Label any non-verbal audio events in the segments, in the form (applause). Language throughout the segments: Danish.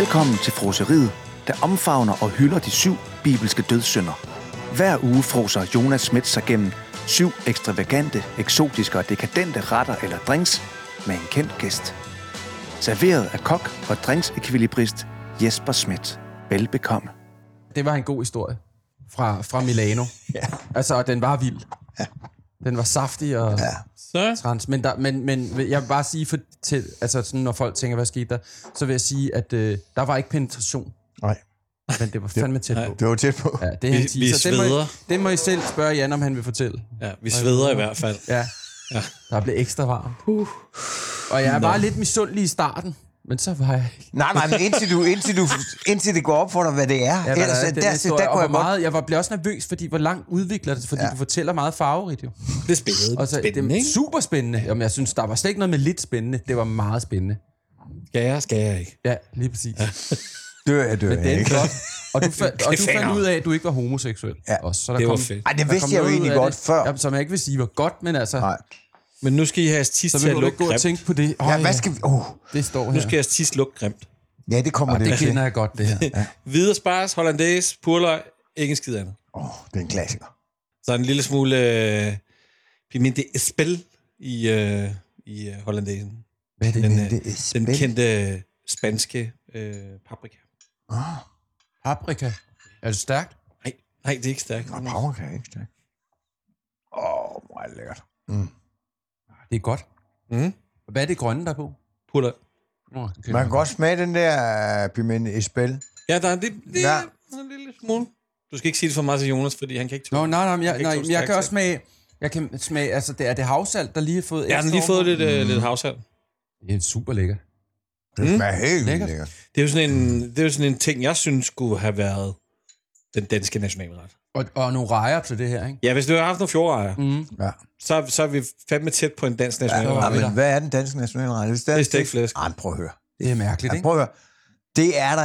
Velkommen til froseriet, der omfavner og hylder de syv bibelske dødssynder. Hver uge froser Jonas Schmidt sig gennem syv ekstravagante, eksotiske og dekadente retter eller drinks med en kendt gæst. Serveret af kok og drinksekvilibrist Jesper Schmidt. Velbekomme. Det var en god historie fra, fra Milano. Ja. Altså, den var vild. Ja. Den var saftig og ja. Så? trans. Men, der, men, men jeg vil bare sige, for, til, altså sådan, når folk tænker, hvad skete der, så vil jeg sige, at øh, der var ikke penetration, Nej, men det var fandme tæt på. det var tæt på. Ja, det er Vi- vi Den må, I- sveder. den må I selv spørge Jan, om han vil fortælle. Ja, vi sveder i hvert fald. Ja. ja. Der blev ekstra varm. Uh. Og jeg var lidt misundelig i starten, men så var jeg ikke. Nej, nej, men indtil, du, indtil, du, indtil det går op for dig, hvad det er. Ja, Ellers, der, der, der, historie, der og kunne jeg meget, jeg var, blev også nervøs, fordi hvor langt udvikler det, fordi ja. Ja. du fortæller meget farverigt jo. Det er spændende. Og så, spændende, det er super spændende. Jamen, jeg synes, der var slet ikke noget med lidt spændende. Det var meget spændende. Skal jeg, skal jeg ikke. Ja, lige præcis. Ja. (laughs) Dør jeg, dør Men jeg ikke. godt. Og du, (laughs) fa- og du fandt ud af, at du ikke var homoseksuel. Ja. Også, så der Det var kom, fedt. Ej, det der vidste jeg jo egentlig godt det. før. Ja, som jeg ikke vil sige var godt, men altså, Nej. Men nu skal I have jeres tis så til at lukke ikke gå og grimt. tænke på det. Oh, Ja, hvad skal vi... Oh, Det står her. Nu skal jeres tis lukke grimt. ja, det kommer Og det, det til. kender jeg godt, det her. (laughs) Ja. Hvide spars, hollandaise, purløg, ikke en skid andet. Åh, oh, det er en klassiker. Så en lille smule øh, pimiente espel i, øh, i øh, hollandaisen. Hvad er det? Den, øh, er den kendte øh, spanske øh, paprika. Paprika. Er det stærkt? Nej, nej, det er ikke stærkt. Power kan jeg ikke stærkt. Åh, oh, hvor er det lækkert. Mm. Det er godt. Mm. Hvad er det grønne, der er på? Purløg. Nå, kan Man kan godt smage den der uh, pimiente espel. Ja, der er det, det Ja. ja. en lille smule. Du skal ikke sige det for meget til Jonas, fordi han kan ikke Nå, nej, nej, men jeg, kan nej, ikke men jeg tåle kan også smage... Jeg kan smage, altså, det er det havsalt, der lige har fået Jeg har ekstra lige fået lidt, øh, lidt havsalt. Det er super lækkert. Det Mm. smager helt vildt Lækkert. lækkert. Det er jo sådan en, det er jo sådan en ting, jeg synes skulle have været den danske nationalret. Og, og nogle rejer til det her, ikke? Ja, hvis du havde haft nogle fjordrejer, mm. Ja. så, så er vi fandme tæt på en dansk Ja, nationalret. men hvad er den danske nationalret? Det Det er stegt flæsk. Ej, prøv at høre. Det er mærkeligt, Ja, ikke? prøv at høre. Det er der...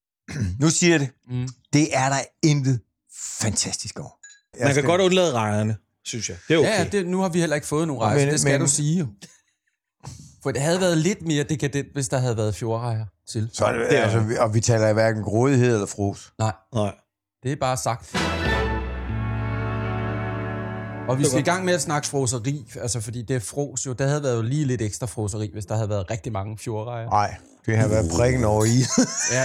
(clears throat) nu siger jeg det. Mm. Det er der intet fantastisk over. Jeg Man kan skal- godt undlade rejerne, synes jeg. Det er okay. Ja, ja det, nu har vi heller ikke fået nogen rejer, Men- det skal men- du sige jo. For det havde været lidt mere dekadent, hvis der havde været fjordrejer til. Så er det, Det er- altså, og vi taler i hverken grådighed eller frus. Nej, Nej. Det er bare sagt. Og vi skal i gang med at snakke froseri, altså fordi det er fros jo. Der havde været jo lige lidt ekstra froseri, hvis der havde været rigtig mange fjordrejer. Nej, det har været prikken over i. (laughs) Ja,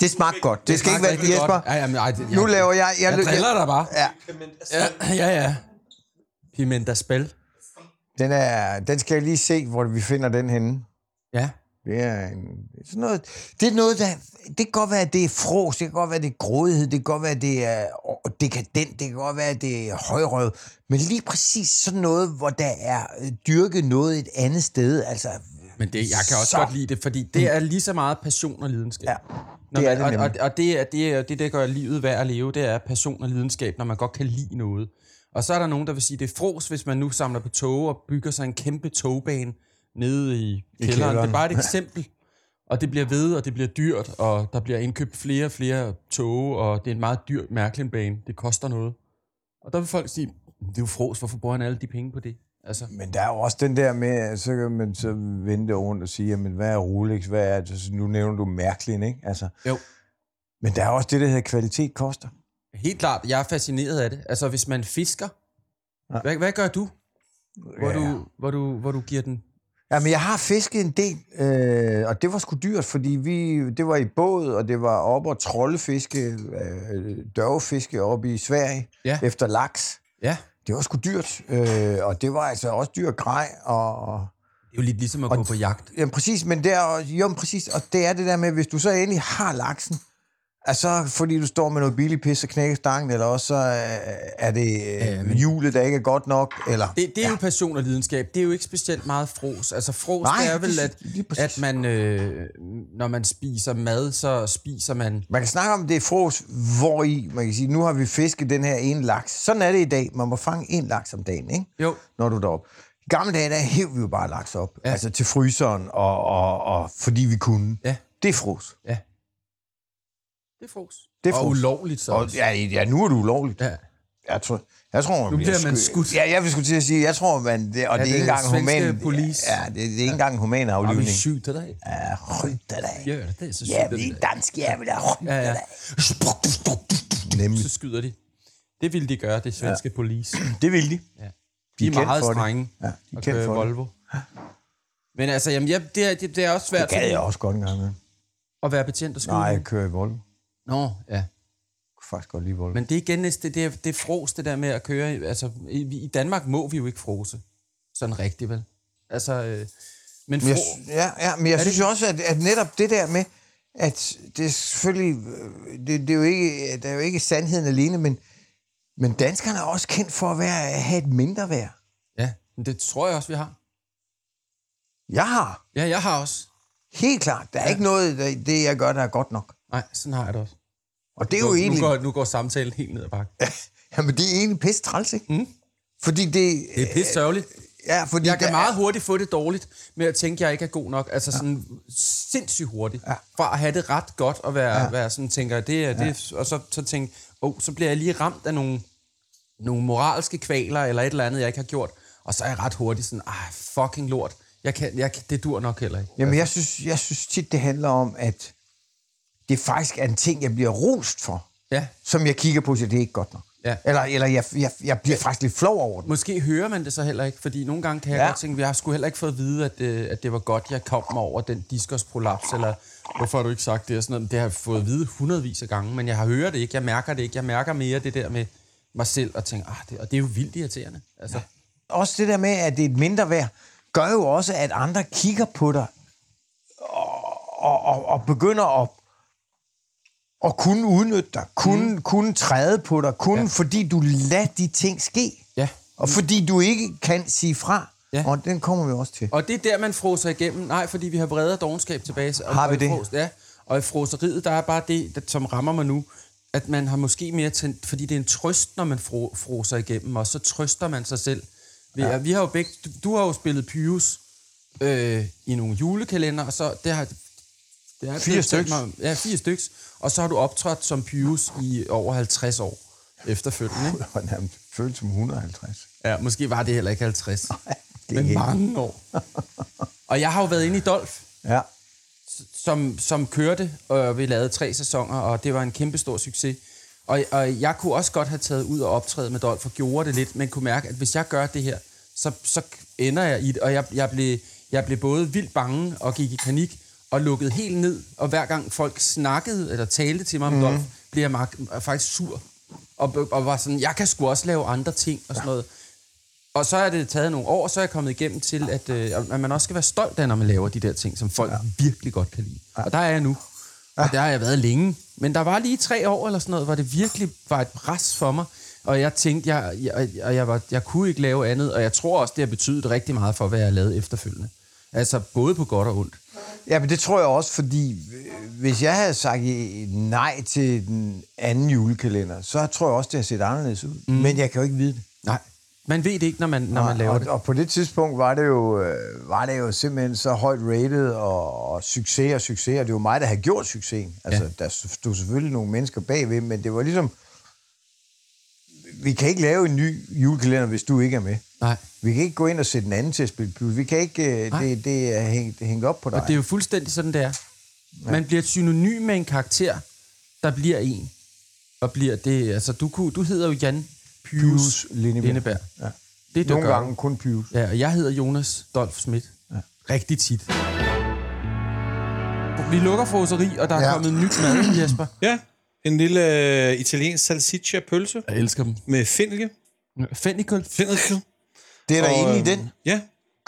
det smagte godt. Det skal ikke være Jesper. godt. Ja, jamen, ej, det, jeg, Nu laver jeg... Jeg, Jeg driller dig bare. Ja, Ja, ja, ja. Pimenta spil. den, er, den skal jeg lige se, hvor vi finder den henne. Ja. Det er, en, sådan noget, det er noget, der... Det kan godt være, at det er fros, det kan godt være, at det er grådighed, det kan godt være, at det er dekadent, det kan godt være, at det er højrøvet. Men lige præcis sådan noget, hvor der er øh, dyrket noget et andet sted, altså... Men det, jeg kan også Så- godt lide det, fordi det er lige så meget passion og lidenskab. Ja, det er man, det og, nemlig. og, og det er det, er det, der gør livet værd at leve, det er passion og lidenskab, når man godt kan lide noget. Og så er der nogen, der vil sige, det er fros, hvis man nu samler på tog og bygger sig en kæmpe togbane nede i, I kælderen. kælderen. Det er bare et (laughs) eksempel. Og det bliver ved, og det bliver dyrt, og der bliver indkøbt flere og flere tog, og det er en meget dyr Mærklin-bane. Det koster noget. Og der vil folk sige, det er jo fros, hvorfor bruger han alle de penge på det? Altså, Men der er jo også den der med, så kan man så vente rundt og sige, jamen, hvad er Rolex, hvad er det? Så nu nævner du mærkeligt, ikke? Altså, jo. men der er også det, der hedder kvalitet koster. Helt klart, jeg er fascineret af det. Altså, hvis man fisker, Ja. hvad, hvad gør du? Hvor, Ja. du, hvor, du, hvor du giver den... Jamen, jeg har fisket en del, øh, og det var sgu dyrt, fordi vi, det var i båd, og det var op og troldefiske, øh, dørgefiske op i Sverige, Ja. efter laks. Ja, Det var sgu dyrt, øh, og det var altså også dyrt grej, og, og det er jo lidt ligesom at Og- gå på jagt. Jamen præcis, men det er, jo, men præcis, og det er det der med, hvis du så endelig har laksen, altså fordi du står med noget billig pis og knækker stangen, eller også så øh, er det øh, men- hjulet, der ikke er godt nok, eller... Det, det er ja. jo passion og lidenskab. Det er jo ikke specielt meget fros. Altså fros, Nej, det er vel, at, at man, øh, når man spiser mad, så spiser man... Man kan snakke om det er fros, hvor i, man kan sige, nu har vi fisket den her ene laks. Sådan er det i dag. Man må fange en laks om dagen, ikke? Jo, når du er deroppe. I gamle dage, der hæv vi jo bare laks op. Ja. Altså til fryseren, og, og, og fordi vi kunne. Ja. Det er fros. ja. Det er fros. Det er og ulovligt så Og, også. ja, ja, nu er du ulovligt. ja. Jeg tror, jeg tror, Nu bliver man skudt. Ja, jeg vil skulle til at sige, jeg tror, man, det, og Ja, det er det ikke er engang human... police. Ja, det, det er ikke engang human Og vi aflyvning. skjuter dig. Ja, skjuter dig. Gør det, det er så Ja, skjuter vi de er dig. danske, jeg vil da Ja, ja. Nemlig. Så skyder de. Det ville de gøre, det svenske police. Det vil de. Ja. De De er er meget det. strenge Ja, de er at kendt køre for det. Volvo. Men altså, jamen, ja, det, er, det, det er også svært Det gad jeg også godt en gang med. at være betjent og skyde. Nej, jeg kører i Volvo. Nå, ja. kunne faktisk godt lide Volvo. Men det er igen næste, det er, det er fros, det der med at køre. Altså, i, i Danmark må vi jo ikke frose. Sådan rigtigt, vel? Altså, øh, men Men jeg, fro, ja, ja, men jeg synes jo også, at, at netop det der med, at det er selvfølgelig, det, det er jo ikke, det er jo ikke sandheden alene, men, men danskerne er også kendt for at, være, at have et mindre værd. ja, men det tror jeg også, vi har. Jeg har. Ja, jeg har også. Helt klart. Der er ja. ikke noget, der, det jeg gør, der er godt nok. Nej, sådan har jeg det også. Og det er nu, jo egentlig, Nu går, nu går samtalen helt ned ad bakken. (laughs) jamen det er egentlig pisse træls, ikke? Mm. Fordi det, Det er pisse sørgeligt. ja, fordi Jeg kan meget hurtigt få det dårligt med at tænke, at jeg ikke er god nok. Altså sådan sindssygt hurtigt. Ja. Fra at have det ret godt og være, Ja. ja. være sådan, tænker det er det, og så, så tænke, oh, så bliver jeg lige ramt af nogle, nogle moralske kvaler eller et eller andet, jeg ikke har gjort. Og så er jeg ret hurtigt sådan, ah, fucking lort. Jeg kan, jeg, det dur nok heller ikke. Jamen, jeg synes, jeg synes tit, det handler om, at det faktisk er en ting, jeg bliver rost for, Ja, som jeg kigger på, så det er ikke godt nok. Ja. Eller, eller jeg, jeg, jeg bliver faktisk lidt flov over det. Måske hører man det så heller ikke, fordi nogle gange kan jeg Ja. ja. godt tænke, vi har sgu heller ikke fået at vide, at, øh, at det var godt, jeg kom mig over den diskusprolaps, eller hvorfor har du ikke sagt det, og sådan noget. Det har jeg fået at vide hundredvis af gange, men jeg har hørt det ikke, jeg mærker det ikke. Jeg mærker mere det der med mig selv, og tænker, ah, det, og det er jo vildt irriterende. Altså, Også det der med, at det er et mindre værd, gør jo også, at andre kigger på dig og, og, og, og begynder at, at kunne udnytte dig, kunne, mm. kunne træde på dig, kun ja. Fordi du lader de ting ske. ja. Og fordi du ikke kan sige fra. Ja. Og den kommer vi også til. Og det er der, man froser igennem. Nej, fordi vi har bredere dogenskab tilbage. Og, Har vi og det? Fros, ja. Og i froseriet, der er bare det, der, som rammer mig nu, at man har måske mere tændt, fordi det er en trøst, når man fro, froser igennem, og så trøster man sig selv. Vi, ja. vi har jo begge, du, du har jo spillet Pius øh, i nogle julekalender, og så det har, har Fire styks. Mig, ja, fire styks. Og så har du optrådt som Pius i over 50 år efterfølgende. Ikke? Det var nærmest følt som 150. Ja, måske var det heller ikke 50, (laughs) det er men mange år. (laughs) og jeg har jo været inde i Dolf, Ja. som, som kørte, og vi lavede tre sæsoner, og det var en kæmpe stor succes. Og, og jeg kunne også godt have taget ud og optræde med Dolph, og gjorde det lidt, men kunne mærke, at hvis jeg gør det her, så, så ender jeg i det. Og jeg, jeg, blev, jeg blev både vildt bange og gik i panik, og lukkede helt ned. Og hver gang folk snakkede eller talte til mig om mm. Dolph, blev jeg mark- faktisk sur. Og, og var sådan, jeg kan sgu også lave andre ting og sådan noget. Og så er det taget nogle år, så er jeg kommet igennem til, at, øh, at man også skal være stolt af, når man laver de der ting, som folk ja. virkelig godt kan lide. Ja. Og der er jeg nu. Og der har jeg været længe. Men der var lige tre år eller sådan noget, hvor det virkelig var et pres for mig. Og jeg tænkte, jeg, jeg, jeg, jeg, var, jeg kunne ikke lave andet. Og jeg tror også, det har betydet rigtig meget for, hvad jeg har lavet efterfølgende. Altså både på godt og ondt. Ja, men det tror jeg også, fordi øh, hvis jeg havde sagt øh, nej til den anden julekalender, så tror jeg også, det har set anderledes ud. Mm. Men jeg kan jo ikke vide det. Nej, man ved det ikke, når man, når man laver og, det. og på det tidspunkt var det jo, øh, var det jo simpelthen så højt rated, og, og succes og succes, og det var mig, der havde gjort succesen. Altså, ja. der stod selvfølgelig nogle mennesker bagved, men det var ligesom, vi kan ikke lave en ny julekalender, hvis du ikke er med. Nej. Vi kan ikke gå ind og sætte en anden til at spille plus. Vi kan ikke, øh, Nej. det, det, er hængt, hængt op på dig. Og det er jo fuldstændig sådan, det er. Man bliver et synonym med en karakter, der bliver en. Og bliver det, altså du, kunne, du hedder jo Jan Pius, Pius Lindeberg. Lindeberg. Ja. Det, Nogle gør gange kun Pius. Ja, og jeg hedder Jonas Dolph Schmidt. Ja. Rigtig tit. Vi lukker froseri, og der er Ja. kommet nyt mad, Jesper. Ja, en lille øh, italiensk salsiccia-pølse Jeg elsker dem. med fennike. Fennikel Fennike. Det er der Og, inde i øhm, den. Ja.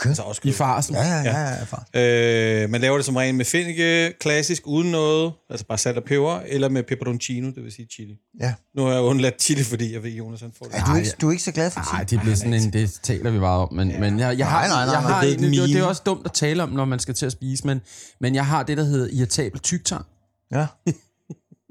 Altså også i kød. farsen. Ja, ja, ja, ja, far. Øh, man laver det som regel med fennike, klassisk, uden noget, altså bare salt og peber, eller med peperoncino, det vil sige chili. Ja. Nu har jeg undladt chili, fordi jeg ved, Jonas han får det. Er du, ikke, du er ikke så glad for Nej, chili? det bliver sådan en, det taler vi meget om, men, ja. men jeg, jeg har, Nej, nej, nej, jeg nej, har det er det, et det er også dumt at tale om, når man skal til at spise, men, men jeg har det, der hedder irritabel tyktarm. Ja.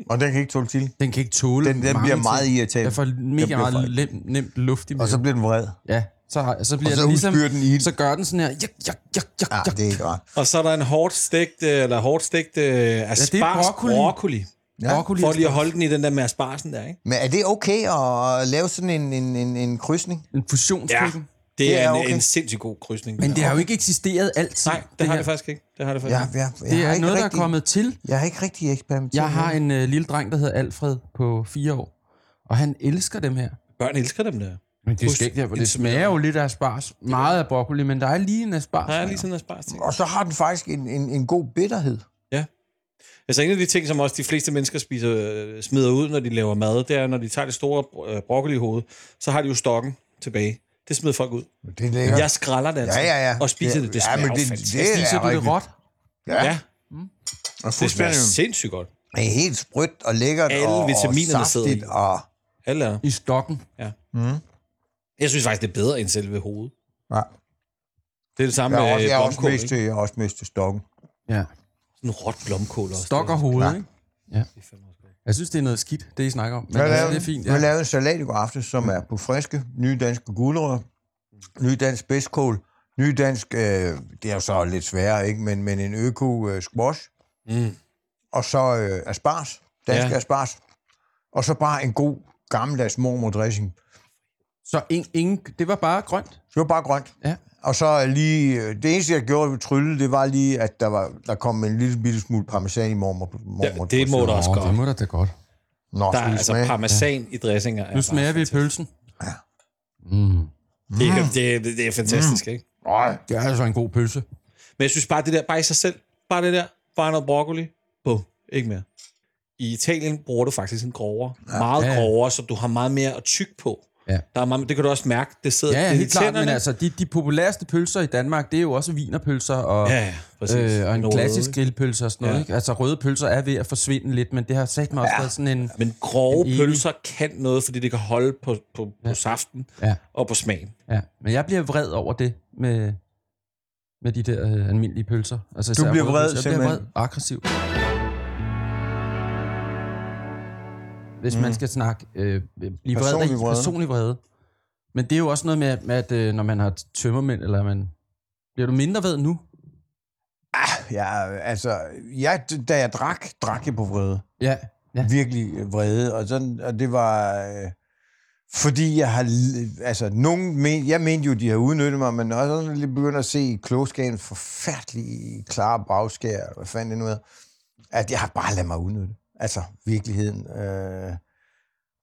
Og den kan ikke tåle chili. Den kan ikke tåle Den, den mange bliver meget irritabel. Jeg får mega meget lem, nemt luft i Og maven. så bliver den vred. Ja, så, så bliver Og så den ligesom, den ild. så gør den sådan her, jak, jak, jak, jak, Ja, jak. det er rart. Og så er der en hårdt stegt, øh, eller hårdt stegt øh, det er asparges broccoli. broccoli. Ja, Broccoli For lige at holde den i den der med asparsen der, ikke? Men er det okay at lave sådan en, en, en, en krydsning? en fusionskøkken. Det, Det er, er en, okay. en sindssygt god krydsning. Men det har jo ikke eksisteret altid. Nej, det, det har her. det faktisk ikke. Det har det faktisk Ja, ikke. ja, jeg Det er ikke noget, der er rigtig, kommet til. Jeg har ikke rigtig eksperimenteret. Jeg har en øh, lille dreng, der hedder Alfred på fire år, og han elsker dem her. Børn elsker dem der. Men det, skal, det, en det smager jo lidt af asparges. Meget af broccoli, men der er lige en asparges. Der er lige sådan en asparges ting. Og så har den faktisk en, en, en god bitterhed. Altså en af de ting, som også de fleste mennesker spiser, øh, smider ud, når de laver mad, det er, når de tager det store øh, broccoli i hovedet, så har de jo stokken tilbage. Det smider folk ud. Det er lækkert. Jeg skræller det altså. Ja, ja, ja. Og spiser det. Det ja, smager men det, fantastisk. det, Spiser er du det råt? Ja, Ja, og det smager sindssygt godt. det er helt sprødt og lækkert Alle og, vitaminerne og sidder i. saftigt. Og, Alle er. I stokken. Jeg synes faktisk, det er bedre end selve hovedet. ja. Det er det samme Jeg er med også, jeg er også blomkål, mest ikke? til, jeg er også mest til stokken. Ja. Sådan råt blomkål også. Stok og Det hoved, Ja. ikke? er fandme også godt. Jeg synes, det er noget skidt, det I snakker om. Men Jeg lavede, det er fint, jeg ja. lavede en salat i går aftes, som er på friske, nye danske gulerødder, ny dansk bedskål, ny dansk, øh, det er jo så lidt sværere, ikke? Men, men en øko øh, squash, Mm. og så øh, asparges, dansk Ja. ja. asparges, og så bare en god gammeldags mormor-dressing. Så ingen, ingen, det var bare grønt. Det var bare grønt. Ja. Og så lige, det eneste, jeg gjorde ved trylle, det var lige, at der, var, der kom en lille bitte smule parmesan i mormor. mormor Ja, det må der også godt. det må da da godt. Nå, Der er altså smage? parmesan i dressinger. er Nu smager vi pølsen. Ja. Mm. Det er, det, er, det er fantastisk, ikke? Nej. Det er altså en god pølse. Men jeg synes bare, det der, bare i sig selv, bare det der, bare noget broccoli, bum, ikke mere. I Italien bruger du faktisk en grovere, ja. meget Ja, ja. grovere, så du har meget mere at tykke på. Ja. Der er meget, det kan du også mærke, det sidder Ja, ja det er i helt klart, men tænderne. altså, de, de populæreste pølser i Danmark, det er jo også vinerpølser og, Ja, ja, præcis. øh, og en Noget, klassisk ikke? grillpølse og sådan noget. Ja. Ikke? Altså, røde pølser er ved at forsvinde lidt, men det har sagt mig også Ja. været sådan en... Men grove Enig. pølser kan noget, fordi det kan holde på, på, på saften Ja. og på smagen. Ja, men jeg bliver vred over det med, med de der øh, almindelige pølser. Altså, Du bliver vred, pølser. Jeg bliver vred aggressiv. Hvis mm. man skal snakke, øh, blive vred, Personlig vrede. personlig vrede. Men det er jo også noget med, med at øh, når man har tømmermænd, eller man... Bliver du mindre vred nu? Ja, altså, jeg, da jeg drak, drak jeg på vrede. Ja. ja. Virkelig vrede. Og, sådan, og det var... Øh, fordi jeg har... Altså, nogen men, jeg mente jo, de har udnyttet mig, men også sådan lidt begyndt at se klogskabens forfærdelige klare bagskær, hvad fanden det nu er, at jeg har bare ladet mig udnytte. Altså, virkeligheden. Øh,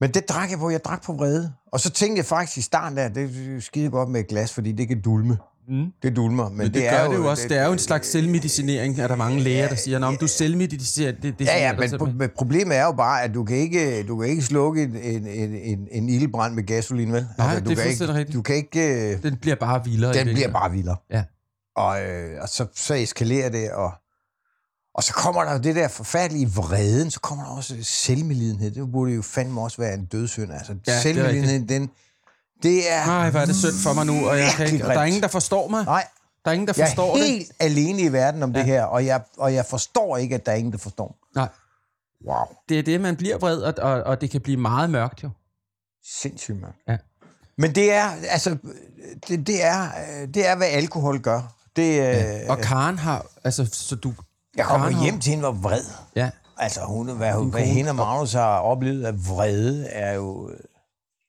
men det drak jeg på. Jeg drak på vrede. Og så tænkte jeg faktisk i starten, at det er skide godt med et glas, fordi det kan dulme. Mm. Det dulmer. Men, Men det, det er gør det jo også. Det er jo en slags selvmedicinering, er der mange læger, der siger, om du selvmedicinerer, det, det Ja, ja, men, simpelthen." pro- problemet er jo bare, at du kan ikke, du kan ikke slukke en, en, en, en, ildbrand med gasolin, vel? Nej, altså, du det er kan ikke, rigtigt. Du kan ikke... øh, Den bliver bare vildere. Den det bliver bare vildere. Ja. Og, øh, og så, så eskalerer det, og, og så kommer der jo det der forfærdelige vreden, så kommer der også selvmedlidenhed. Det burde jo fandme også være en dødssynd. Altså, er selvmedlidenhed, den... Det er... Nej, hvor er det synd for mig nu, og jeg kan ikke, og der er ingen, der forstår mig. Nej, Der er ingen, der jeg forstår er det. helt alene i verden om ja. det her, og jeg, og jeg forstår ikke, at der er ingen, der forstår. Nej, Wow. det er det, man bliver vred, og, og, og det kan blive meget mørkt jo. Sindssygt mørkt. Ja. Men det er, altså, det, det, er, øh, det er, hvad alkohol gør. Det, ja. Og Karen har, altså, så du... jeg kommer har- hjem til hende var vred. Ja, Altså, hun, hvad, hun, hvad hende og Magnus har oplevet af vrede, er jo...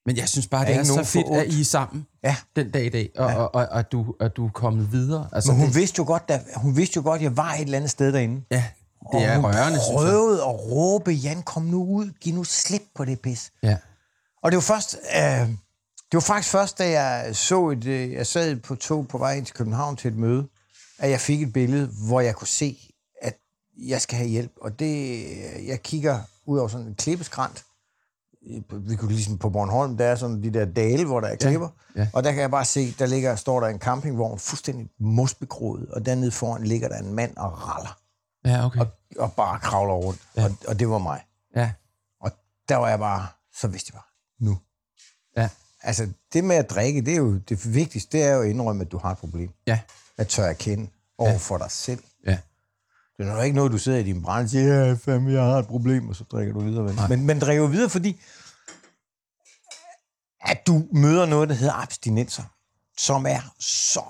men jeg synes bare, Er det er, ikke så fedt, at? I er sammen Ja. den dag i dag, og, ja. og, og, og du, at du er kommet videre. Altså, Men hun det, vidste jo godt, at, hun vidste jo godt, at jeg var et eller andet sted derinde. ja, det er og hun rørende, prøvede at råbe, Jan, kom nu ud, giv nu slip på det pis. Ja. Og det var først, øh, det var faktisk først, da jeg så et, øh, jeg sad på tog på vej ind til København til et møde, at jeg fik et billede, hvor jeg kunne se, jeg skal have hjælp. Og det, jeg kigger ud over sådan en klippeskrant. Vi kunne ligesom på Bornholm, der er sådan de der dale, hvor der er klipper. ja. Og der kan jeg bare se, der ligger, står der en campingvogn fuldstændig mosbegroet, og dernede foran ligger der en mand og raller, Ja, okay. og, og bare kravler rundt. Ja. Og, og det var mig. Ja, Og der var jeg bare, så vidste jeg bare, nu. ja, Altså, det med at drikke, det er jo det vigtigste, det er jo at indrømme, at du har et problem. ja, At tør erkende over for dig selv. Det er jo ikke noget, du sidder i din brand og siger, ja, fandme, jeg har et problem, og så drikker du videre. Vel? Men man drikker jo videre, fordi at du møder noget, der hedder abstinenser, som er så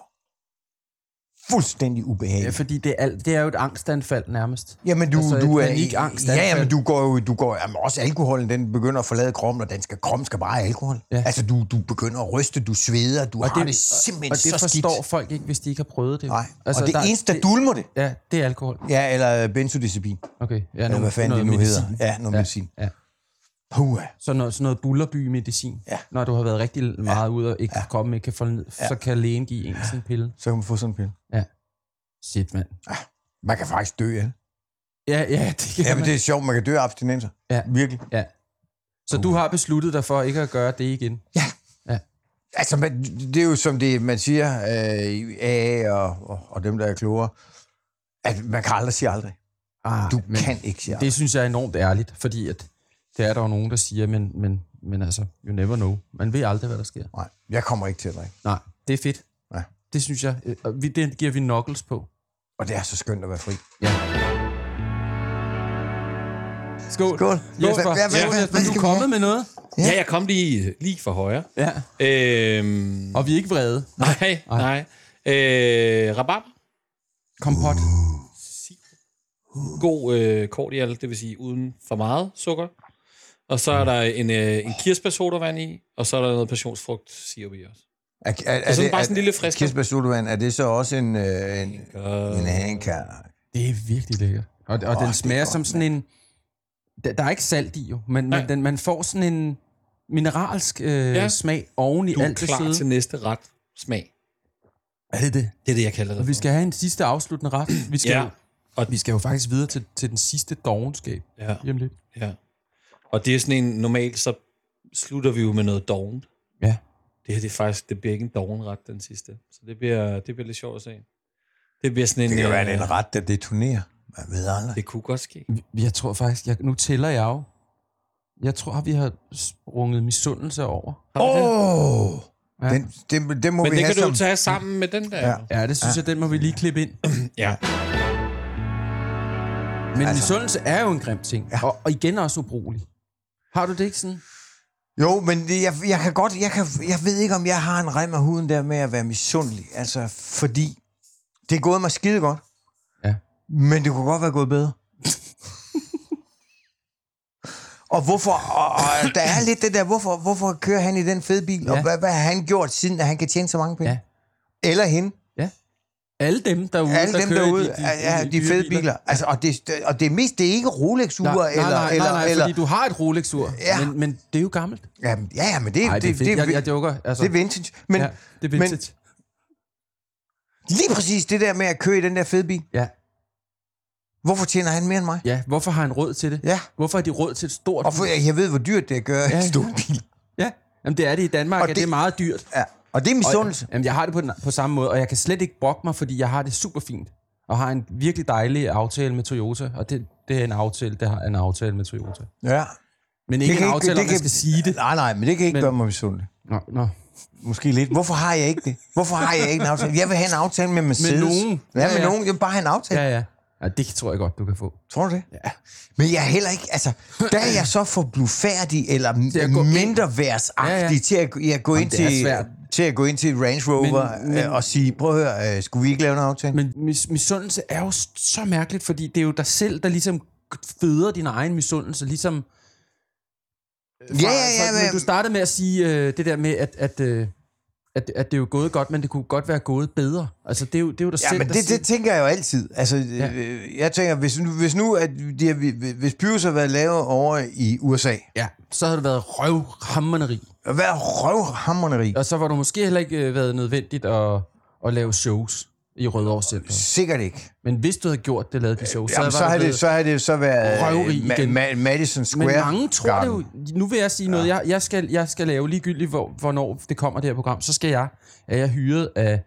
fuldstændig Ja, ubehageligt. fordi det er, det er jo et angstanfald nærmest. Jamen, du, Altså, du er... panikangstanfald. Ja, ja, men du går jo... Du går, jamen, også alkoholen, den begynder at forlade kroppen, og den skal, kroppen skal bare have alkohol. Ja. Altså, du, du begynder at ryste, du sveder, du har det, simpelthen og det så skidt. forstår folk ikke, hvis de ikke har prøvet det. Nej, altså, og det der- eneste, der dulmer det, Ja, det er alkohol. ja, eller benzodiazepin, Okay. Ja, eller hvad fanden det nu hedder. Ja, noget medicin. Ja. Puh, Så noget, sådan noget bullerby-medicin. Ja. Når du har været rigtig meget ude og ikke ja. komme, ikke kan få ned, så kan lægen give en sådan en pille. så kan man få sådan en pille. Shit, mand. Man kan faktisk dø af det. Ja, ja, det kan Ja, men man. det er sjovt, man kan dø af abstinenser. Ja. Virkelig. Ja. Så du har besluttet dig for ikke at gøre det igen? Altså, man, det er jo som det, man siger øh, AA og, og, og dem, der er klogere, at man kan aldrig sige aldrig. Ah, Du kan ikke sige aldrig. Det synes jeg er enormt ærligt, fordi at det er der jo nogen, der siger, men, men, men altså, you never know. Man ved aldrig, hvad der sker. Nej, jeg kommer ikke til at drikke. Nej, det er fedt. Nej. Det synes jeg, øh, vi, det giver vi knuckles på. Og det er så skønt at være fri. Ja. Skål. Skål. Jesper, Hvad- hvad- hvad- hvad- er du kommet med noget? Ja. Ja, jeg kom lige, lige for højre. Ja. Øhm, Og vi er ikke vrede. nej, nej. Øh, rabarber. Kompot. God øh, kordial, det vil sige uden for meget sukker. Og så er der en, øh, en kirsebærsodavand i, og så er der noget passionsfrugt sirup i også. Er, er, er, sådan bare sådan en lille frisk- Kirsebærsodavand, er det så også en, øh, en, en hanker? Det er virkelig lækkert. Og, og Åh, den det er smager godt, som sådan en... Der, der er ikke salt i jo, men, Nej. men den, man får sådan en mineralsk øh, ja. Smag oven i Du er alt det klar søde. til næste ret smag. Er det det? Det er det, jeg kalder det Og vi skal have en sidste afsluttende ret. Vi skal, Ja. jo, og vi skal jo faktisk videre til, til den sidste dogenskab. Ja, om lidt. ja. Og det er sådan en, normalt så slutter vi jo med noget dovent. Ja. Det her, det er faktisk, det bliver ikke en dovenret, den sidste. Så det bliver, det bliver lidt sjovt at se. Det bliver sådan en... Det kan jo være, øh, det er en ret, der detonerer. Man ved aldrig. Det kunne godt ske. Jeg tror faktisk, jeg, nu tæller jeg jo. Jeg tror, vi har sprunget misundelse over. Åh! Oh, Ja. den, den, den må Men vi det have kan du som... jo tage sammen med den der. Ja. Ja, det synes ja. jeg, den må vi lige klippe ind. (clears throat) ja. Men Altså- misundelse er jo en grim ting. Ja. Og, og igen også ubrugelig. Har du det ikke sådan? Jo, men det, jeg, jeg kan godt... Jeg, kan, jeg ved ikke, om jeg har en rem af huden der med at være misundelig. Altså, fordi det er gået mig skide godt. Ja. Men det kunne godt være gået bedre. og hvorfor... Og, og der er lidt det der, hvorfor, hvorfor kører han i den fede bil? Ja. Og hvad, hvad har han gjort, siden at han kan tjene så mange penge? Ja. Eller hende. Alle dem derude, Alle der dem kører i derude, de, de, ja, de, de fede biler. Altså, og, det, og det er mest, det er ikke Rolex-ure, Nej, eller... nej, nej, eller, nej, nej, eller, fordi du har et Rolex-ur, Ja. men, men det er jo gammelt. Ja, ja, men det, Nej, det, er det, det, jeg, jeg joker. Altså, det er vintage. Men, ja, det er vintage. Lige præcis det der med at køre i den der fede bil. Ja, Hvorfor tjener han mere end mig? ja. Hvorfor har han råd til det? Ja. Hvorfor har de råd til et stort Og for, jeg, ved, hvor dyrt det er at gøre ja. En stor bil. Ja, Jamen, det er det i Danmark, Og det- det er meget dyrt. Ja. Og det er misundelse. Og, jamen, jeg har det på, den, på samme måde, og jeg kan slet ikke brokke mig, fordi jeg har det super fint. Og har en virkelig dejlig aftale med Toyota, og det, det er en aftale, det har en aftale med Toyota. Ja. Men ikke en aftale, om man skal sige det. Nej, nej, men det kan ikke men, gøre mig misundelig. Nå, nå. Måske lidt. Hvorfor har jeg ikke det? Hvorfor har jeg ikke en aftale? Jeg vil have en aftale med Mercedes. nogen. Ja, med Ja, ja. nogen. Jeg vil bare have en aftale. Ja, ja. ja. det tror jeg godt, du kan få. Tror du det? Ja. Men jeg er heller ikke, altså, der er jeg så for blufærdig eller ind- mindre værdsagtig Ja, ja. til at jeg gå ind det er til, svært. Til at gå ind til Range Rover Men- men- øh, og sige, prøv at høre, øh, skulle vi ikke lave en aftale? Men mis- misundelse er jo så mærkeligt, fordi det er jo dig selv, der ligesom føder din egen misundelse, ligesom... ja, ja, ja, men, men, du startede med at sige øh, det der med, at, at, øh, at, at det er jo gået godt, men det kunne godt være gået bedre. Altså, det er jo, det er jo dig ja, selv, men der det, det tænker jeg jo altid. Altså, ja. øh, jeg tænker, hvis nu, hvis nu at de har, hvis Pyrus har været lavet over i USA, Ja, så havde det været røvhammerneri. og været røvhammerneri, Og så var du måske heller ikke øh, været nødvendigt at, at lave shows i Rødovre Center. sikkert ikke. Men hvis du havde gjort det, lavet de shows, Jamen, var så har det så har det så været Røveri Ma- igen. Ma- Madison Square Men mange tror Garden. det jo... Nu vil jeg sige noget. Jeg, jeg, skal, jeg skal lave ligegyldigt, hvor, hvornår det kommer, det her program. Så skal jeg... Er jeg hyret af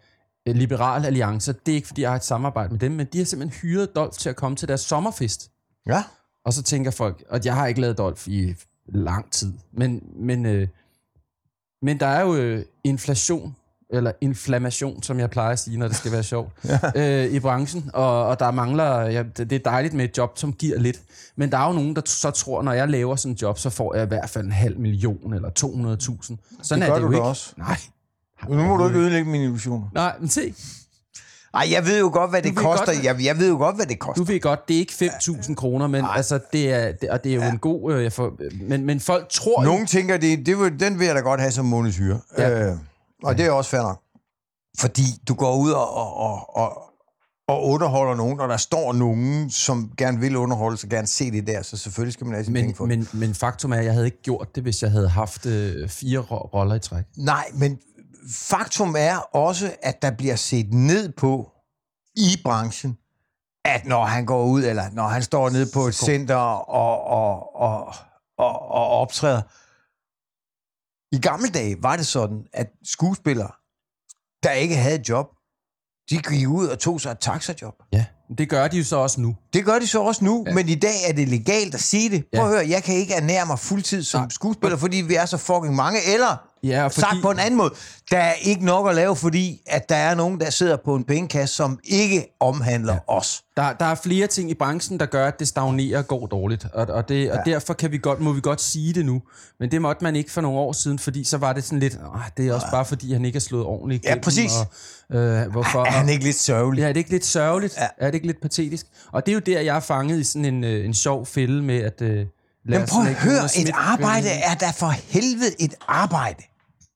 øh, Liberal Alliance. Det er ikke, fordi jeg har et samarbejde med dem, men de har simpelthen hyret Dolph til at komme til deres sommerfest. Ja. Og så tænker folk, at jeg har ikke lavet Dolph i lang tid. Men, men, øh, men der er jo øh, inflation, eller inflammation, som jeg plejer at sige, når det skal være sjovt, (laughs) øh, i branchen. Og, og der mangler, ja, det det er dejligt med et job, som giver lidt. Men der er jo nogen, der så tror, når jeg laver sådan et job, så får jeg i hvert fald en halv million eller 200.000. Sådan Det er det du jo ikke. også. Nej. Nu må du ikke ødelægge mine illusioner. Nej, men se. Ej, jeg ved jo godt, hvad det koster. godt, jeg, jeg ved jo godt, hvad det koster. Du ved godt, det er ikke 5.000 kroner, men altså, det er, det, og det er jo ja. en god... Øh, jeg får, men, men folk tror jo... Nogle tænker, det, det vil, den vil jeg da godt have som månedshyre. Ja. Ja. Øh, og det er også fair nok. Fordi du går ud og, og, og, og, og underholder nogen, og der står nogen, som gerne vil underholde, så gerne se det der, så selvfølgelig skal man have sine men, penge for det. men, men faktum er, at jeg havde ikke gjort det, hvis jeg havde haft øh, fire ro- roller i træk. Nej, men faktum er også, at der bliver set ned på i branchen, at når han går ud, eller når han står nede på et center og, og, og, og, og optræder. I gamle dage var det sådan, at skuespillere, der ikke havde et job, de gik ud og tog sig et taxajob. Ja, det gør de jo så også nu. Det gør de så også nu, ja. men i dag er det legalt at sige det. Prøv Ja. at høre, jeg kan ikke ernære mig fuldtid som Nej. skuespiller, fordi vi er så fucking mange, eller Ja, Fordi... Sagt på en anden måde, der er ikke nok at lave, fordi at der er nogen, der sidder på en pengekasse, som ikke omhandler ja. os. Der, der er flere ting i branchen, der gør, at det stagnerer og går dårligt. Og, og, det, og derfor kan vi godt, må vi godt sige det nu. Men det måtte man ikke for nogle år siden, fordi så var det sådan lidt, "Ah, det er også bare fordi, han ikke er slået ordentligt Ja, igennem, præcis. Og, øh, hvorfor? (laughs) Er han ikke lidt sørgelig? Ja, er det ikke lidt sørgeligt? Ja. Ja. Er det ikke lidt patetisk? Og det er jo der, jeg er fanget i sådan en, øh, en sjov fælde med, at... Øh, lad Men prøv at høre, et arbejde er da for helvede et arbejde.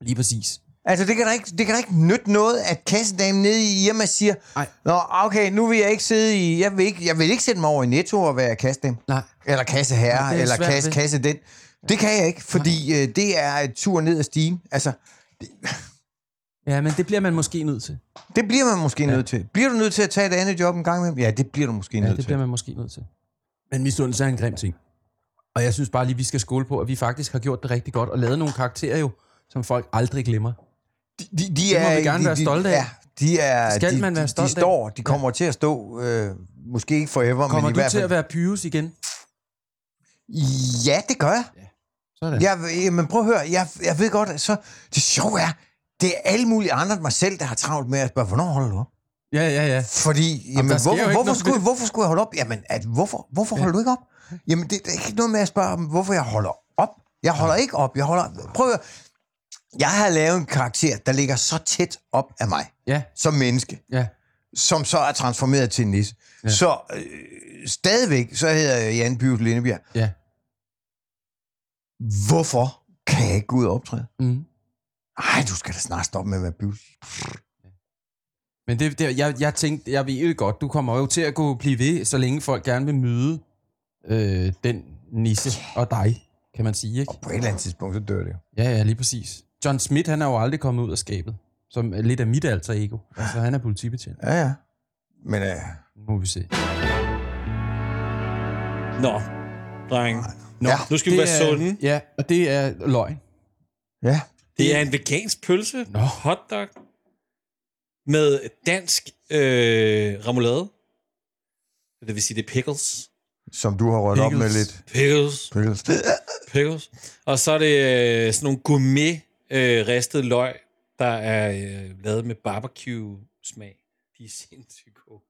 Lige præcis. Altså, det kan da ikke, det kan da ikke nytte noget, at kassedamen nede i Irma siger, Nej. Nå, okay, nu vil jeg ikke sidde i, jeg vil ikke, jeg vil ikke sætte mig over i Netto og være kassedame. Nej. Eller kasseherre, det er eller kasse, kasse den. Det kan jeg ikke, fordi øh, det er et tur ned ad stigen. Altså, Ja, men det bliver man måske nødt til. det bliver man måske ja. nødt til. Bliver du nødt til at tage et andet job en gang imellem? Ja, det bliver du måske Ja, nødt det til. bliver man måske nødt til. Men misundelse er en grim ting. Og jeg synes bare lige, vi skal skåle på, at vi faktisk har gjort det rigtig godt, og lavet nogle karakterer jo, som folk aldrig glemmer. De, de, de Det må er, vi gerne de, være de, stolte af. Ja, de er, Skal de, man være de, stolt de af. står, de kommer til at stå, øh, måske ikke forever, Kommer men i du hvert til fald... at være Pyrus igen? Ja, det gør jeg. Sådan. jeg men prøv at høre, jeg, jeg ved godt, så, det sjove er, det er alle mulige andre end mig selv, der har travlt med at spørge, hvornår holder du op? Ja, ja, ja. Fordi, jamen, jo hvorfor, hvorfor, skulle, hvorfor skulle jeg holde op? Jamen, at, hvorfor, hvorfor holder du ikke op? Jamen, det, det er ikke noget med at spørge, om, hvorfor jeg holder op. Jeg holder ikke op. Jeg holder... Prøv at. Jeg har lavet en karakter, der ligger så tæt op af mig, Ja, som menneske, ja. som så er transformeret til en nisse. Ja. Så øh, stadigvæk, så hedder jeg Jan Pius Lindebjerg. Ja. Hvorfor kan jeg ikke gå ud og optræde? Mm. Ej, du skal da snart stoppe med at være Pius. Men det, det, jeg, jeg tænkte, jeg ved det godt, du kommer jo til at gå blive ved, så længe folk gerne vil møde øh, den nisse og dig, kan man sige, ikke? På et eller andet tidspunkt, så dør det jo. Ja, ja, lige præcis. John Smith, han er jo aldrig kommet ud af skabet, som er lidt af mit alter ego. Altså, han er politibetjent. Ja, ja. Men øh, Nu må vi se. Nå, dreng. Nå, Ja, nu skal vi være er- sunde. Ja, og det er løgn. ja, Det er en vegansk pølse, Nå. hotdog, med dansk øh, remoulade. Det vil sige, det er pickles. Som du har rødt op med lidt. Pickles. Pickles. (laughs) Pickles. Og så er det øh, sådan nogle gourmet øh, ristet løg, der er øh, lavet med barbecue-smag. De er sindssygt gode.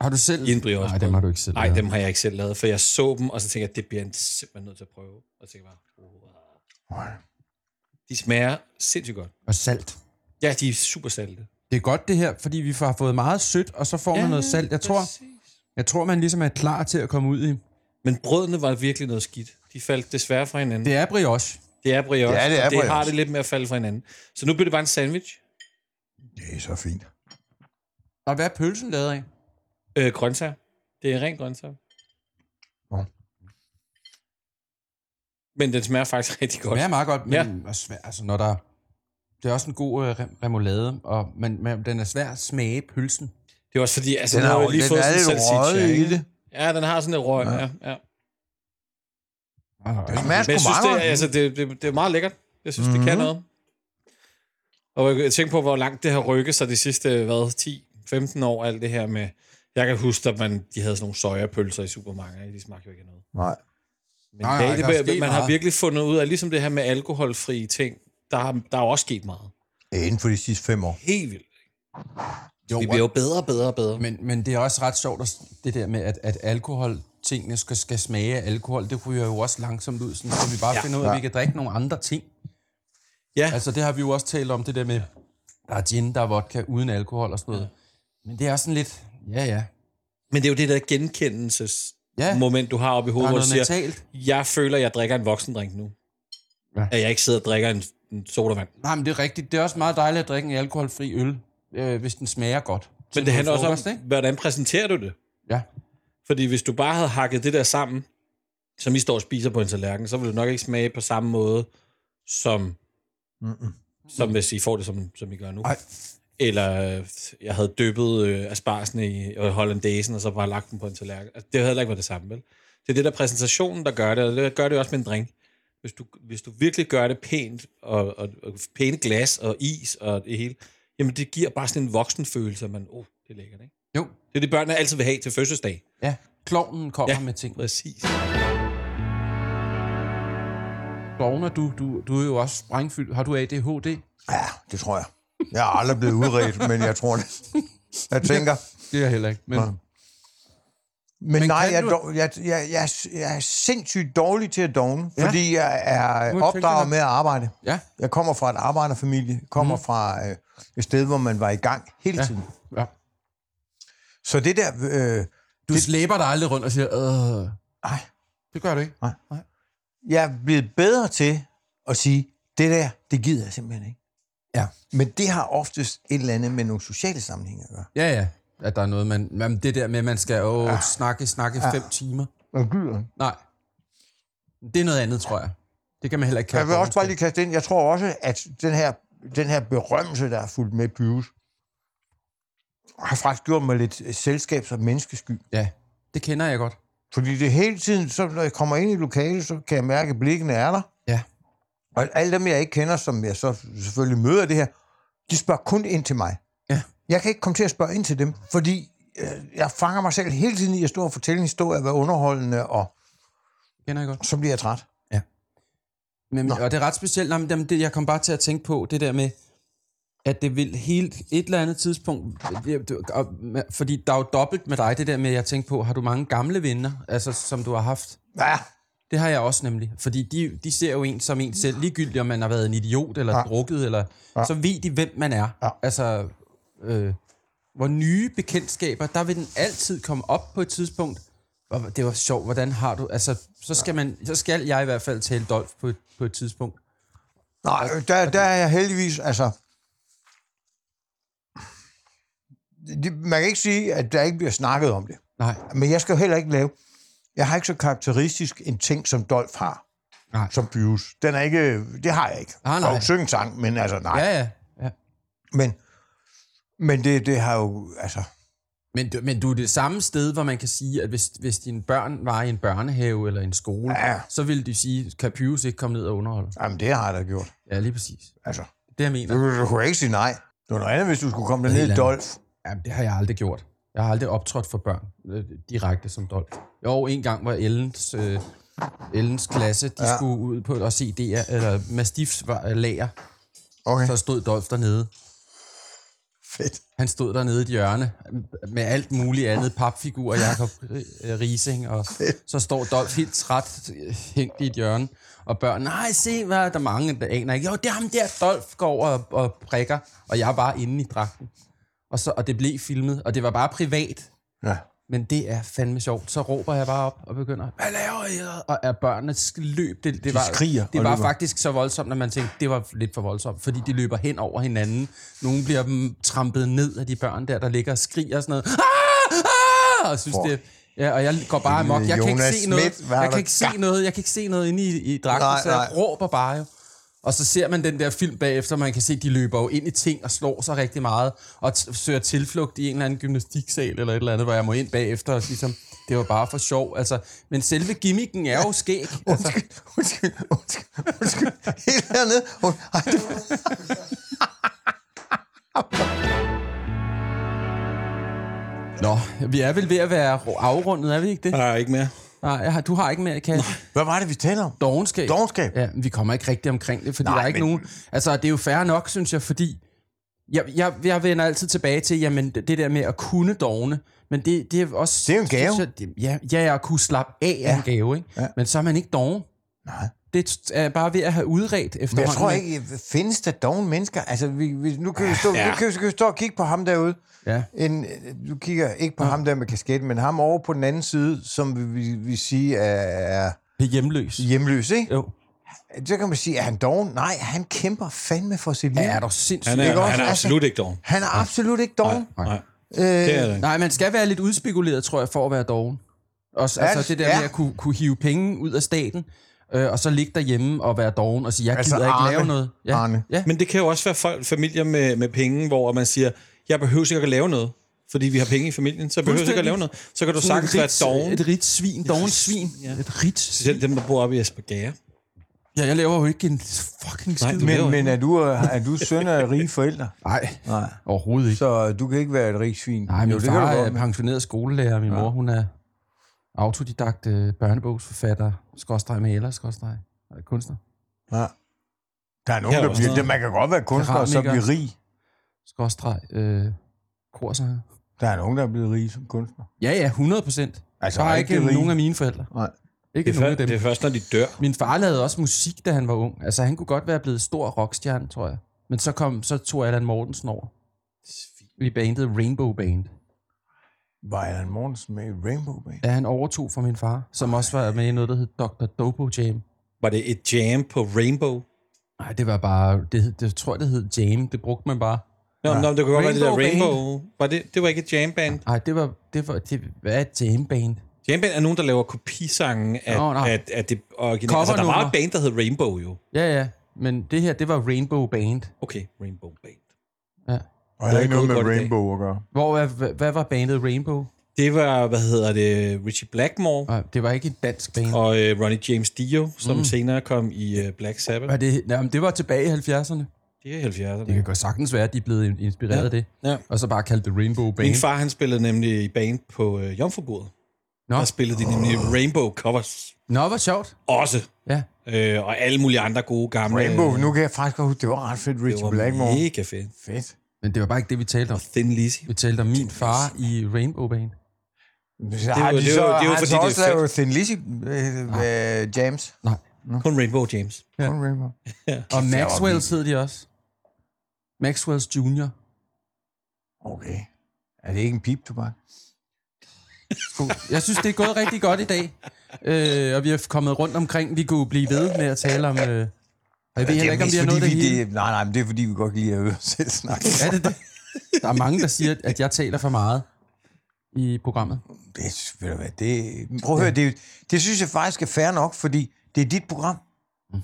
Har du selv... I en brioche Nej, dem har du ikke selv Nej, dem har jeg ikke selv lavet, for jeg så dem, og så tænkte jeg, at det bliver jeg simpelthen nødt til at prøve. Og så tænkte bare, wow. De smager sindssygt godt. Og salt. Ja, de er super salte. Det er godt det her, fordi vi har fået meget sødt, og så får man noget salt. Jeg tror, jeg tror, man ligesom er klar til at komme ud i. Men brødene var virkelig noget skidt. De faldt desværre fra hinanden. Det er brioche. Det er brioche. Ja, det er og det har brioche. det lidt med at falde fra hinanden. Så nu bliver det bare en sandwich. Det er så fint. Og hvad er pølsen lavet af? Øh, grøntsager. Det er rent grøntsager. Nå. Men den smager faktisk (laughs) rigtig godt. Det er meget godt, men Ja. ja. svær, altså, når der... Det er også en god øh, rem- remoulade, og, men, men den er svær at smage pølsen. Det er også fordi, altså, Den har er, jeg lige den fået er sådan en salsiccia, i det. Ja, den har sådan et røg. Ja. Ja, ja. Det smager Men jeg synes, det er, altså, det, det, det er meget lækkert. Jeg synes, mm-hmm. det kan noget. Og jeg tænker på, hvor langt det har rykket sig de sidste, hvad, 10-15 år, alt det her med... Jeg kan huske, at man, de havde sådan nogle sojapølser i supermarkeder. De smagte jo ikke af noget. Nej. Men Nej, nej, nej, det, man har meget. virkelig fundet ud af, ligesom det her med alkoholfrie ting, der har, der er også sket meget. Inden for de sidste fem år. Helt vildt. Jo, Vi bliver jo bedre og bedre og bedre. Men, men det er også ret sjovt, at det der med, at, at alkohol tingene skal, skal smage af alkohol, det ryger jo også langsomt ud, sådan, så vi bare Ja. ja. finder ud af, at vi kan drikke nogle andre ting. Ja, Altså det har vi jo også talt om, det der med, der er gin, der er vodka uden alkohol og sådan noget. Men det er også sådan lidt... Ja, ja. Men det er jo det der genkendelses Ja, moment, du har oppe i hovedet, hvor du siger, mentalt. jeg føler, jeg drikker en voksendrink nu. Ja. At jeg ikke sidder og drikker en, en sodavand. Nej, men det er rigtigt. Det er også meget dejligt at drikke en alkoholfri øl, øh, hvis den smager godt. Men det handler også om, ikke? hvordan præsenterer du det? Ja. Fordi hvis du bare havde hakket det der sammen, som I står og spiser på en tallerken, så ville det nok ikke smage på samme måde, som, Mm-mm. som hvis I får det, som, som I gør nu. Ej. Eller øh, jeg havde dyppet øh, asparsene i øh, hollandaisen, og så bare lagt dem på en tallerken. Altså, det havde heller ikke været det samme, vel? Det er det der præsentationen, der gør det, og det gør det også med en drink. Hvis du, hvis du virkelig gør det pænt, og, og, og pæne glas og is og det hele, jamen det giver bare sådan en voksenfølelse, at man, åh, oh, det er lækkert, ikke? Jo. Det er det, børnene altid vil have til fødselsdag. Ja, klovnen kommer Ja. med ting. Præcis. Klovner, du, du, du er jo også sprængfyldt. Har du ADHD? Ja, det tror jeg. Jeg er aldrig blevet udredt, men jeg tror det. Jeg tænker... Det er jeg heller ikke. Men, Nej. Men, Men nej, jeg, du- jeg, jeg, jeg, jeg, er sindssygt dårlig til at dogne, Ja. fordi jeg er opdraget med at arbejde. ja, Jeg kommer fra et arbejderfamilie, kommer mm. fra øh, et sted, hvor man var i gang hele Ja. tiden. ja. Så det der... Øh, Du slæber dig aldrig rundt og siger, øh, ej, det gør du ikke. jeg er blevet bedre til at sige, det der, det gider jeg simpelthen ikke. Ja. Men det har oftest et eller andet med nogle sociale sammenhænge at gøre. Ja, ja. At der er noget, man... man det der med, at man skal åh, ja. snakke, snakke ja. fem timer. Jeg gider. Nej. Det er noget andet, tror jeg. Det kan man heller ikke kalde Jeg vil også bare lige kaste ind, jeg tror også, at den her, den her berømmelse, der er fuldt med Pyrus, har faktisk gjort mig lidt selskabs- og menneskesky. Ja, det kender jeg godt. Fordi det hele tiden, så når jeg kommer ind i lokalet, så kan jeg mærke, at blikkene er der. Ja. Og alle dem, jeg ikke kender, som jeg så selvfølgelig møder det her, de spørger kun ind til mig. Ja. Jeg kan ikke komme til at spørge ind til dem, fordi øh, jeg fanger mig selv hele tiden i at stå og fortælle en historie, være underholdende, og Kender jeg godt. så bliver jeg træt. Men, Nå. og det er ret specielt, jamen, jamen, det, jeg kom bare til at tænke på, det der med, at det vil helt et eller andet tidspunkt, og, fordi der er jo dobbelt med dig, det der med, at jeg tænkte på, har du mange gamle venner, altså som du har haft? Ja, Det har jeg også nemlig, fordi de, de ser jo en som en selv, ligegyldigt om man har været en idiot eller ja. Ja. drukket, eller, ja. Ja. så ved de, hvem man er. Ja. Altså, øh, hvor nye bekendtskaber, der vil den altid komme op på et tidspunkt. Det var sjovt, hvordan har du, altså, så skal, man, så skal jeg i hvert fald tale Dolf på et, på et tidspunkt. Nej, der, der er jeg heldigvis, altså... Det, man kan ikke sige, at der ikke bliver snakket om det. Nej, Men jeg skal jo heller ikke lave... Jeg har ikke så karakteristisk en ting, som Dolf har. Nej. Som Pyrus. Den er ikke... Det har jeg ikke. Ah, nej. Og synge sang, men altså nej. ja, ja. ja. Men, men det, det har jo... Altså, Men, du- men du er det samme sted, hvor man kan sige, at hvis, hvis dine børn var i en børnehave eller en skole, Ja. så ville de sige, kan Pyrus ikke komme ned og underholde? jamen, det har jeg da gjort. Ja, lige præcis. Altså, Det jeg mener. du, du kunne ikke sige nej. Det var noget andet, hvis du skulle komme derned Helt i andet. Dolf. Jamen, det har jeg aldrig gjort. Jeg har aldrig optrådt for børn øh, direkte som Dolf. Jo, en gang var Ellens, øh, Ellens klasse, de ja. Skulle ud på og se det, eller Mastiffs var, øh, lager, Okay, så stod Dolf dernede. Fedt. Han stod dernede i et hjørne med alt muligt andet, papfigur, Jakob Rising, og så står Dolf helt træt hængt i et hjørne, og børn, nej, se, hvad er der mange, der aner ikke. Jo, det er ham der, Dolf går over og, og prikker, og jeg er bare inde i dragten. Og, så, og det blev filmet, og det var bare privat, Ja. Men det er fandme sjovt. Så råber jeg bare op og begynder, hvad laver I? Og er børnene sk- løb. Det, det var, skriger Det var løber. faktisk så voldsomt, at man tænkte, det var lidt for voldsomt, fordi de løber hen over hinanden. Nogle bliver mm, trampet ned af de børn der, der ligger og skriger og sådan noget. Ah! Ah! Og synes For det, Ja, og jeg går bare amok. Jeg kan ikke se noget. Schmidt, Jeg kan ikke se noget. Jeg kan ikke se noget inde i, i dragten, så jeg råber bare jo. Og så ser man den der film bagefter, man kan se, de løber jo ind i ting og slår sig rigtig meget, og t- søger tilflugt i en eller anden gymnastiksal eller et eller andet, hvor jeg må ind bagefter, og ligesom, det var bare for sjov. Altså, men selve gimmicken er jo skæg. (laughs) Altså, Undskyld, undskyld, undskyld, undskyld. Helt hernede. Und- Ej, det... nå, vi er vel ved at være afrundet, er vi ikke det? Nej, ikke mere. Nej, jeg har, du har ikke mere, kan Hvad var det, vi talte om? Dogenskab. Dogenskab? Ja, men vi kommer ikke rigtig omkring det, fordi Nej, der er ikke men- nogen... Altså, det er jo fair nok, synes jeg, fordi... Jeg, jeg, jeg vender altid tilbage til, jamen, det der med at kunne dogne, men det, det er også... Det er jo en gave. synes Jeg, det, ja, ja, at kunne slappe af ja. er en gave, ikke? Ja. Men så er man ikke doven. Nej. Det er bare ved at have udredt efterhånden. jeg tror ikke, findes der dogne mennesker? Altså, vi, vi, nu kan vi stå, Ja. nu kan vi, kan vi stå og kigge på ham derude. Ja. En, du kigger ikke på ham der med kasketten, men ham over på den anden side, som vi, vi, vi sige er, er Det er hjemløs. hjemløs, ikke? Jo. Så kan man sige, er han doven? Nej, han kæmper fandme for sit liv. Ja, er du sindssygt. Han er, Ikke også? han er Altså- absolut ikke doven. Han er absolut ikke doven. Nej, Øh, det er. Nej, man skal være lidt udspekuleret, tror jeg, for at være doven. Også, Ja, altså det der ja. med at kunne, kunne hive penge ud af staten, øh, og så ligge derhjemme og være doven og sige, jeg Altså gider ikke Arne. lave noget. Ja. Arne. Ja. Men det kan jo også være folk, familier med, med penge, hvor man siger, jeg behøver ikke at lave noget, fordi vi har penge i familien, så jeg behøver ikke at lave noget. Så kan du sagtens et være doven. Et rigt svin, doven svin. Ja. Et rigt Specielt dem, der bor oppe i Aspergere. Ja, jeg laver jo ikke en fucking skid. Nej, du- men, men er du, er du søn af rige forældre? Nej, Nej. overhovedet ikke. Så du kan ikke være et rigt svin? Nej, min jo, det far kan du er pensioneret skolelærer, min mor, hun er autodidakt øh, børnebogsforfatter, skorstræk maler, skorstræk øh, kunstner, Ja. Der er nogen, er der bliver... noget. Man kan godt være kunstner og så blive rig. skorstræk øh, korsanger. Der er nogen, der er blevet rige som kunstner. Ja, ja, 100 procent. Altså, Bare ikke rige. nogen af mine forældre. Nej. Ikke Det er, nogen af dem. det er først, når de dør. Min far lavede også musik, da han var ung. Altså, han kunne godt være blevet stor rockstjerne, tror jeg. Men så, kom, så tog Allan Mortensen over. I bandet Rainbow Band. Var Allan Mortensen med i Rainbow Band? Da han overtog fra min far, som også var med i noget, der hed Dr. Dopo Jam. Var det et jam på Rainbow? Nej, det var bare... Det, hed- det, jeg tror, det hed Jam. Det brugte man bare. Nå, ja. nå, det kunne godt være det der Rainbow Rainbow. Var det, det var ikke et jam-band? Nej, det var... Det var det, hvad er et Jam Band? Jam-band er nogen, der laver kopisange af, Nå, nej. af, af det originale. Altså, der var et band, der hed Rainbow jo. Ja, ja. Men det her, det var Rainbow Band. Okay, Rainbow Band. Ja. Og jeg har ikke noget med. Rainbow at gøre. Hvor, hvad, hvad var bandet Rainbow? Det var, hvad hedder det, Richie Blackmore Nej, det var ikke et dansk band. og uh, Ronnie James Dio, som mm. senere kom i uh, Black Sabbath. Var det, jamen, det var tilbage i 70'erne. Det er 70'erne. Det kan godt sagtens være, at de er blevet inspireret Ja. af det. Ja. Og så bare kaldt det Rainbow Band. Min far, han spillede nemlig i band på uh, Jomfrubordet. Nå. Der spillede de nemlig Rainbow covers Nå, hvor sjovt. også. Ja. Øh, og alle mulige andre gode gamle. Rainbow, nu kan jeg faktisk godt huske, det var ret fedt, det Richie var Blackmore. mega fedt. Fedt. Men det var bare ikke det, vi talte om. Thin Lizzy. Vi talte om min far i Rainbow Band. Så var- har de det så, var- det var fordi, så det er også lavet Thin Lizzy øh, øh, James. Nej. Kun Rainbow James. Ja. Kun Rainbow. Og Maxwell's hed de også. Maxwell's Junior. Okay. Er det ikke en pip, tobak? Jeg synes, det er gået rigtig godt i dag. Øh, og vi er kommet rundt omkring. Vi kunne blive ved med at tale om... Øh, og jeg ved heller ikke, om vi har noget det vi, hele. det, Nej, nej, men det er fordi, vi godt kan lide at høre selv snakke. Er det det? Der er mange, der siger, at jeg taler for meget i programmet. Det, ved du hvad, det, prøv at høre, det, det synes jeg faktisk er fair nok, fordi det er dit program. Men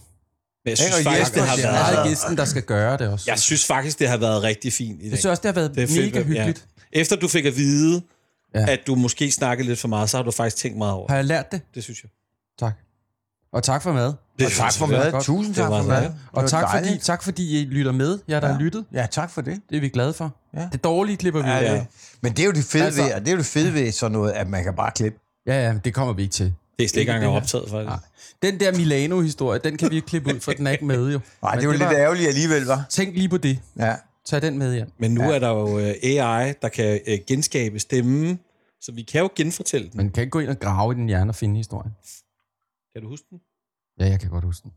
jeg Ikke, synes og faktisk, det har Det siger, er været... meget gæsten, der skal gøre det også. Jeg synes faktisk, det har været rigtig fint i dag. Jeg synes også, det har været Det er fedt, mega hyggeligt. Ja. Efter du fik at vide, Ja. ja. at du måske snakkede lidt for meget, så har du faktisk tænkt meget over. Har jeg lært det? Det synes jeg. Tak. Og tak for mad. Det Og tak for mad. Tusind tak for mad. Og tak fordi, dejligt. tak fordi I lytter med, jer der Ja. har lyttet. Ja, tak for det. Det er vi glade for. Ja. Det dårlige klipper vi Ja, ja. af. Men det er jo det fede Altså- ved, og det er jo det fede ved sådan noget, at man kan bare klippe. Ja, ja, det kommer vi ikke til. Det er slet ikke engang optaget, faktisk. Nej. Den der Milano-historie, den kan vi ikke klippe ud, for den er ikke med jo. Nej, det var lidt var- ærgerligt alligevel, var. Tænk lige på det. Ja. Tag den med hjem. Men nu ja. er der jo øh, AI, der kan øh, genskabe stemmen, så vi kan jo genfortælle den. Man kan ikke gå ind og grave i din hjerne og finde historien. Kan du huske den? Ja, jeg kan godt huske den.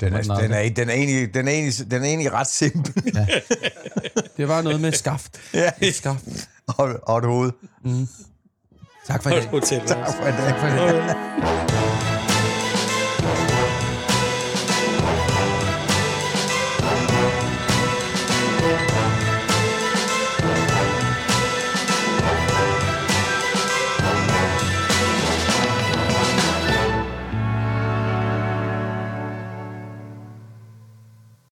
Den er, den, er, den, er egentlig, den, er egentlig, den er egentlig ret simpel. (laughs) Det var noget med skaft. ja. Et skaft. og, og et hoved. Tak for i dag. Tak for i dag. Tak for i dag.